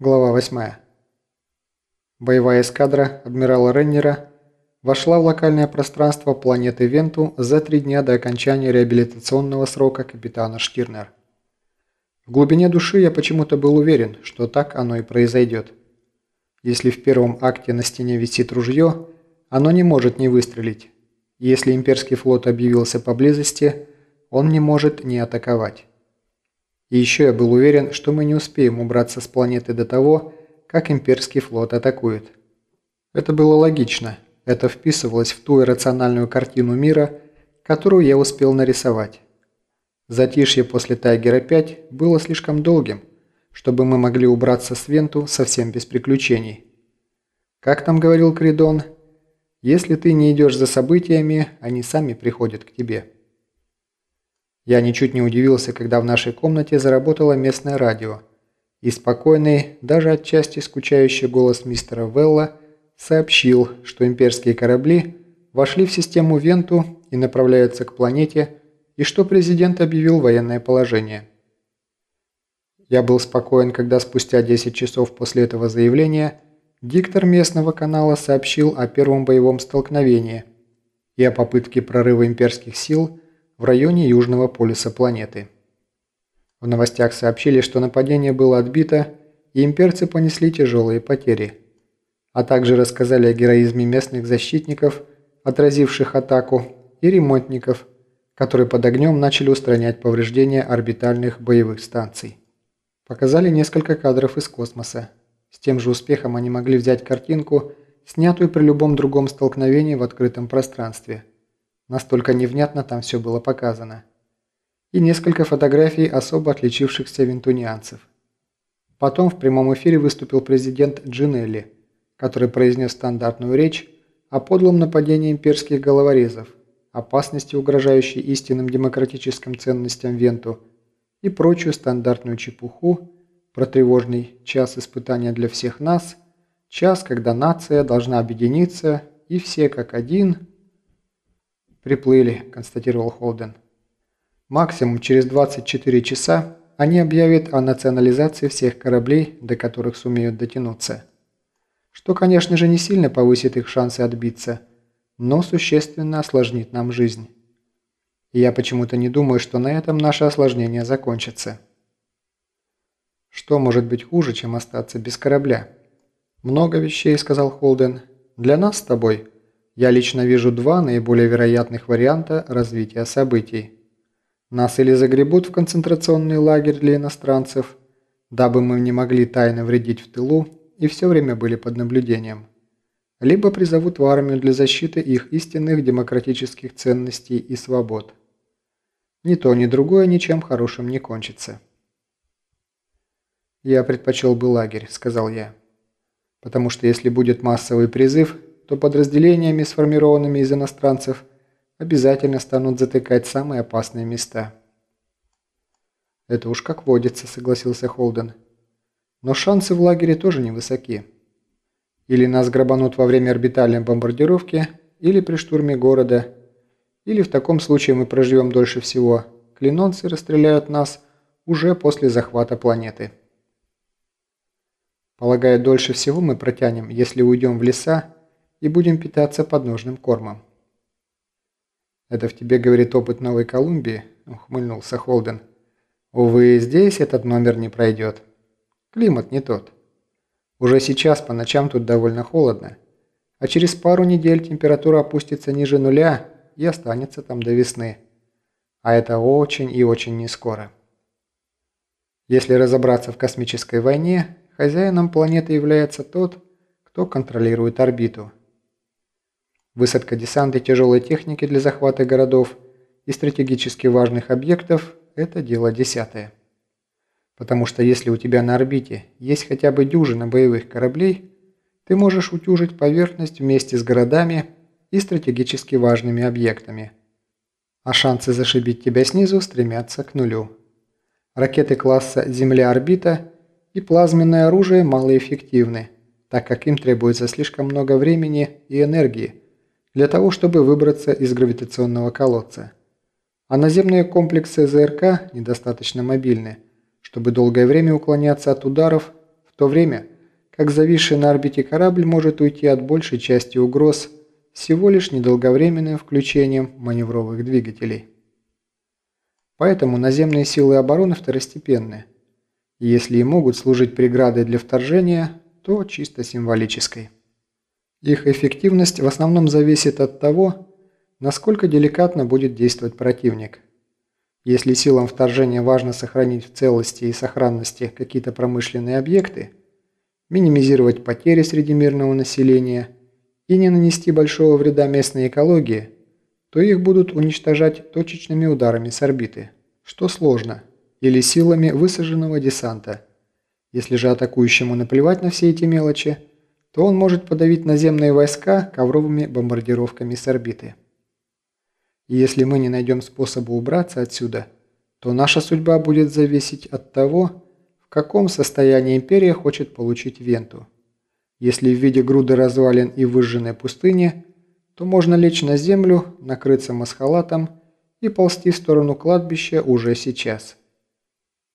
Глава 8. Боевая эскадра адмирала Реннера вошла в локальное пространство планеты Венту за три дня до окончания реабилитационного срока капитана Штирнер. В глубине души я почему-то был уверен, что так оно и произойдет. Если в первом акте на стене висит ружье, оно не может не выстрелить. Если имперский флот объявился поблизости, он не может не атаковать. И еще я был уверен, что мы не успеем убраться с планеты до того, как имперский флот атакует. Это было логично. Это вписывалось в ту иррациональную картину мира, которую я успел нарисовать. Затишье после Тайгера-5 было слишком долгим, чтобы мы могли убраться с Венту совсем без приключений. Как там говорил Кридон, если ты не идешь за событиями, они сами приходят к тебе. Я ничуть не удивился, когда в нашей комнате заработало местное радио, и спокойный, даже отчасти скучающий голос мистера Велла сообщил, что имперские корабли вошли в систему Венту и направляются к планете, и что президент объявил военное положение. Я был спокоен, когда спустя 10 часов после этого заявления диктор местного канала сообщил о первом боевом столкновении и о попытке прорыва имперских сил – в районе южного полюса планеты. В новостях сообщили, что нападение было отбито, и имперцы понесли тяжелые потери, а также рассказали о героизме местных защитников, отразивших атаку, и ремонтников, которые под огнем начали устранять повреждения орбитальных боевых станций. Показали несколько кадров из космоса. С тем же успехом они могли взять картинку, снятую при любом другом столкновении в открытом пространстве – Настолько невнятно там все было показано. И несколько фотографий особо отличившихся винтунианцев. Потом в прямом эфире выступил президент Джинелли, который произнес стандартную речь о подлом нападении имперских головорезов, опасности, угрожающей истинным демократическим ценностям Венту и прочую стандартную чепуху про тревожный час испытания для всех нас, час, когда нация должна объединиться и все как один – «Приплыли», – констатировал Холден. «Максимум через 24 часа они объявят о национализации всех кораблей, до которых сумеют дотянуться. Что, конечно же, не сильно повысит их шансы отбиться, но существенно осложнит нам жизнь. И я почему-то не думаю, что на этом наше осложнение закончится». «Что может быть хуже, чем остаться без корабля?» «Много вещей», – сказал Холден. «Для нас с тобой – я лично вижу два наиболее вероятных варианта развития событий. Нас или загребут в концентрационный лагерь для иностранцев, дабы мы не могли тайно вредить в тылу и все время были под наблюдением, либо призовут в армию для защиты их истинных демократических ценностей и свобод. Ни то, ни другое ничем хорошим не кончится. «Я предпочел бы лагерь», – сказал я. «Потому что если будет массовый призыв, то подразделениями, сформированными из иностранцев, обязательно станут затыкать самые опасные места. «Это уж как водится», – согласился Холден. «Но шансы в лагере тоже невысоки. Или нас грабанут во время орбитальной бомбардировки, или при штурме города, или в таком случае мы проживем дольше всего. Клинонцы расстреляют нас уже после захвата планеты». Полагаю, дольше всего мы протянем, если уйдем в леса и будем питаться подножным кормом. «Это в тебе говорит опыт Новой Колумбии?» – ухмыльнулся Холден. «Увы, здесь этот номер не пройдет. Климат не тот. Уже сейчас по ночам тут довольно холодно, а через пару недель температура опустится ниже нуля и останется там до весны. А это очень и очень не скоро. Если разобраться в космической войне, хозяином планеты является тот, кто контролирует орбиту – Высадка десанта тяжелой техники для захвата городов и стратегически важных объектов – это дело десятое. Потому что если у тебя на орбите есть хотя бы дюжина боевых кораблей, ты можешь утюжить поверхность вместе с городами и стратегически важными объектами. А шансы зашибить тебя снизу стремятся к нулю. Ракеты класса «Земля-орбита» и плазменное оружие малоэффективны, так как им требуется слишком много времени и энергии – для того, чтобы выбраться из гравитационного колодца. А наземные комплексы ЗРК недостаточно мобильны, чтобы долгое время уклоняться от ударов в то время как зависший на орбите корабль может уйти от большей части угроз всего лишь недолговременным включением маневровых двигателей. Поэтому наземные силы обороны второстепенны. И если и могут служить преградой для вторжения, то чисто символической. Их эффективность в основном зависит от того, насколько деликатно будет действовать противник. Если силам вторжения важно сохранить в целости и сохранности какие-то промышленные объекты, минимизировать потери среди мирного населения и не нанести большого вреда местной экологии, то их будут уничтожать точечными ударами с орбиты, что сложно, или силами высаженного десанта. Если же атакующему наплевать на все эти мелочи, то он может подавить наземные войска ковровыми бомбардировками с орбиты. И если мы не найдем способа убраться отсюда, то наша судьба будет зависеть от того, в каком состоянии империя хочет получить Венту. Если в виде груды развалин и выжженной пустыни, то можно лечь на землю, накрыться масхалатом и ползти в сторону кладбища уже сейчас.